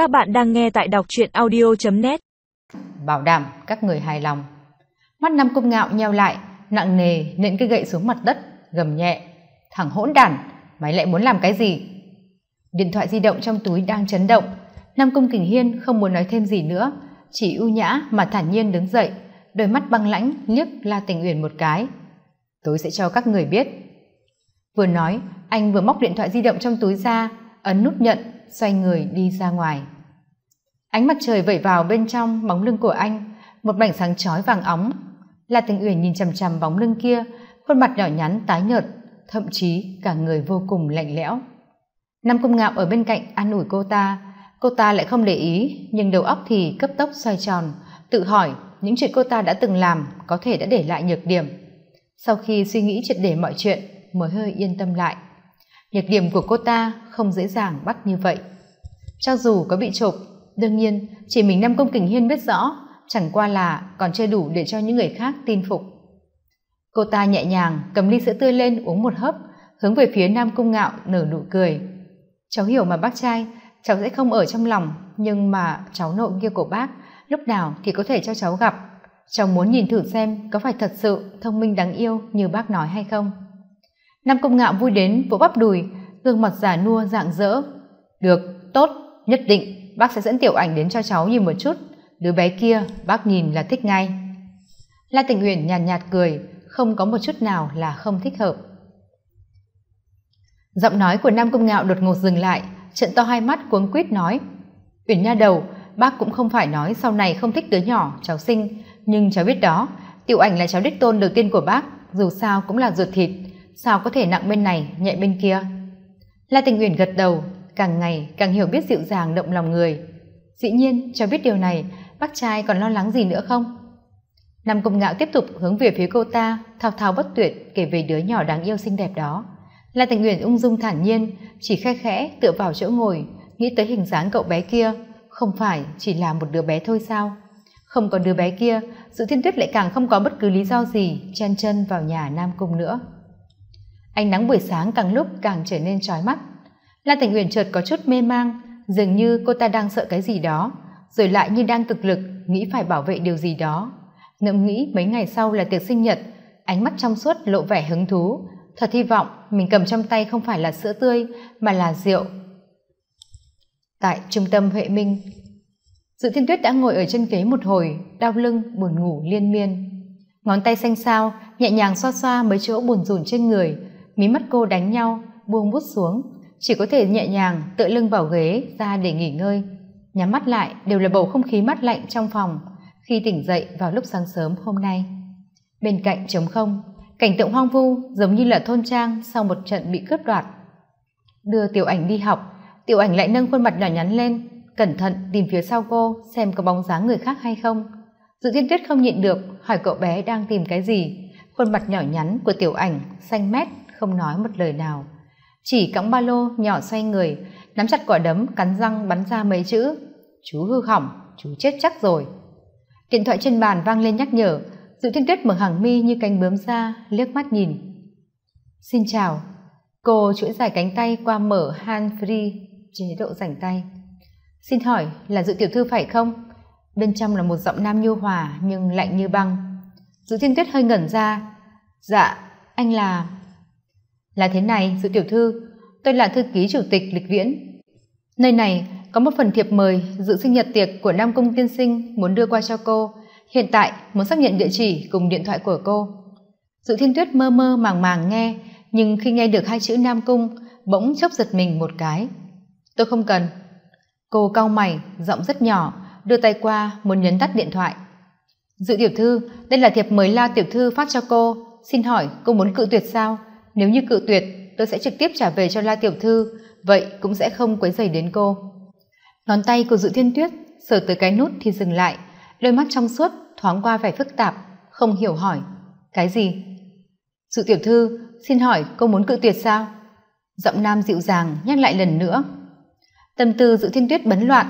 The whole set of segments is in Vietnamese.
Các bạn đang nghe tại đọc truyện audio.net Bảo đảm các người hài lòng. Mắt Nam Cung Ngạo nheo lại, nặng nề nện cái gậy xuống mặt đất, gầm nhẹ. Thằng hỗn đản, mày lại muốn làm cái gì? Điện thoại di động trong túi đang chấn động. Nam Cung Kình Hiên không muốn nói thêm gì nữa, chỉ ưu nhã mà thản nhiên đứng dậy, đôi mắt băng lãnh liếc La Tình Uyển một cái. Tôi sẽ cho các người biết. Vừa nói, anh vừa móc điện thoại di động trong túi ra, ấn nút nhận, xoay người đi ra ngoài. Ánh mặt trời vẩy vào bên trong bóng lưng của anh, một mảnh sáng chói vàng óng. La Tình Uyển nhìn chằm chằm bóng lưng kia, khuôn mặt nhỏ nhắn tái nhợt, thậm chí cả người vô cùng lạnh lẽo. Nam Cung Ngạo ở bên cạnh an ủi cô ta, cô ta lại không để ý, nhưng đầu óc thì cấp tốc xoay tròn, tự hỏi những chuyện cô ta đã từng làm có thể đã để lại nhược điểm. Sau khi suy nghĩ triệt để mọi chuyện, mới hơi yên tâm lại. Nhược điểm của cô ta không dễ dàng bắt như vậy. Cho dù có bị chụp, đương nhiên chỉ mình Nam Công Kình Hiên biết rõ, chẳng qua là còn chưa đủ để cho những người khác tin phục. Cô ta nhẹ nhàng cầm ly sữa tươi lên uống một hớp, hướng về phía Nam Cung Ngạo nở nụ cười. Cháu hiểu mà bác trai, cháu sẽ không ở trong lòng, nhưng mà cháu nội kia của bác, lúc nào thì có thể cho cháu gặp. Cháu muốn nhìn thử xem có phải thật sự thông minh đáng yêu như bác nói hay không. Nam công Ngạo vui đến vỗ bắp đùi, gương mặt giả nua dạng dỡ. Được, tốt, nhất định bác sẽ dẫn tiểu ảnh đến cho cháu nhìn một chút. Đứa bé kia bác nhìn là thích ngay. La Tình Uyển nhàn nhạt, nhạt cười, không có một chút nào là không thích hợp. Giọng nói của Nam công Ngạo đột ngột dừng lại, trận to hai mắt cuống quýt nói: "Uyển nha đầu, bác cũng không phải nói sau này không thích đứa nhỏ cháu sinh, nhưng cháu biết đó, tiểu ảnh là cháu đích tôn đầu tiên của bác, dù sao cũng là ruột thịt, sao có thể nặng bên này, nhẹ bên kia? La tình uyển gật đầu, càng ngày càng hiểu biết dịu dàng động lòng người. Dĩ nhiên, cho biết điều này, bác trai còn lo lắng gì nữa không? Nam công ngạo tiếp tục hướng về phía cô ta, thao thao bất tuyệt kể về đứa nhỏ đáng yêu xinh đẹp đó. La tình uyển ung dung thản nhiên, chỉ khe khẽ tựa vào chỗ ngồi, nghĩ tới hình dáng cậu bé kia, không phải chỉ là một đứa bé thôi sao? Không còn đứa bé kia, sự thiên tuyết lại càng không có bất cứ lý do gì chen chân vào nhà nam cung nữa ánh nắng buổi sáng càng lúc càng trở nên trói mắt. La thành uyển chợt có chút mê mang, dường như cô ta đang sợ cái gì đó, rồi lại như đang cực lực, nghĩ phải bảo vệ điều gì đó. Ngẫm nghĩ mấy ngày sau là tiệc sinh nhật, ánh mắt trong suốt lộ vẻ hứng thú. Thật hy vọng mình cầm trong tay không phải là sữa tươi, mà là rượu. Tại trung tâm huệ minh, dự thiên tuyết đã ngồi ở chân ghế một hồi, đau lưng, buồn ngủ liên miên. Ngón tay xanh xao, nhẹ nhàng xoa xoa mấy chỗ buồn rùn trên người mí mắt cô đánh nhau, buông bút xuống. Chỉ có thể nhẹ nhàng tựa lưng vào ghế ra để nghỉ ngơi. Nhắm mắt lại đều là bầu không khí mát lạnh trong phòng khi tỉnh dậy vào lúc sáng sớm hôm nay. Bên cạnh trống không, cảnh tượng hoang vu giống như là thôn trang sau một trận bị cướp đoạt. Đưa tiểu ảnh đi học, tiểu ảnh lại nâng khuôn mặt nhỏ nhắn lên, cẩn thận tìm phía sau cô xem có bóng dáng người khác hay không. Dự thiên tuyết không nhịn được hỏi cậu bé đang tìm cái gì. Khuôn mặt nhỏ nhắn của tiểu ảnh xanh mét không nói một lời nào. Chỉ cõng ba lô, nhỏ xoay người, nắm chặt quả đấm, cắn răng, bắn ra mấy chữ, chú hư hỏng, chú chết chắc rồi. Điện thoại trên bàn vang lên nhắc nhở, dự thiên tuyết mở hàng mi như cánh bướm ra liếc mắt nhìn. Xin chào, cô chuỗi dài cánh tay qua mở hand free chế độ rảnh tay. Xin hỏi là dự tiểu thư phải không? Bên trong là một giọng nam nhu hòa nhưng lạnh như băng. Dự thiên tuyết hơi ngẩn ra. Dạ anh là là thế này dự tiểu thư, tôi là thư ký chủ tịch lịch viễn. Nơi này có một phần thiệp mời dự sinh nhật tiệc của nam công tiên sinh muốn đưa qua cho cô. Hiện tại, muốn xác nhận địa chỉ cùng điện thoại của cô. Dự thiên tuyết mơ mơ màng màng nghe, nhưng khi nghe được hai chữ nam cung, bỗng chốc giật mình một cái. Tôi không cần. Cô cau mày, giọng rất nhỏ, đưa tay qua muốn nhấn tắt điện thoại. Dự tiểu thư, đây là thiệp mời la tiểu thư phát cho cô. Xin hỏi, cô muốn cự tuyệt sao? Nếu như cự tuyệt, tôi sẽ trực tiếp trả về cho la tiểu thư, vậy cũng sẽ không quấy dày đến cô. Ngón tay của dự thiên tuyết sờ tới cái nút thì dừng lại, đôi mắt trong suốt thoáng qua vẻ phức tạp, không hiểu hỏi, cái gì? Dự tiểu thư, xin hỏi cô muốn cự tuyệt sao? Giọng nam dịu dàng nhắc lại lần nữa. Tâm tư dự thiên tuyết bấn loạn,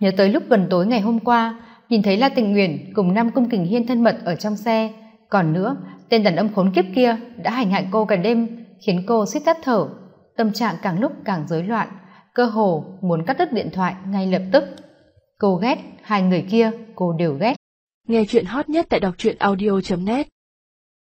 nhớ tới lúc gần tối ngày hôm qua, nhìn thấy la tình nguyện cùng nam cung kình hiên thân mật ở trong xe, còn nữa tên đàn ông khốn kiếp kia đã hành hạ cô cả đêm, khiến cô suýt tắt thở. Tâm trạng càng lúc càng rối loạn, cơ hồ muốn cắt đứt điện thoại ngay lập tức. Cô ghét hai người kia, cô đều ghét. Nghe chuyện hot nhất tại đọc truyện audio net.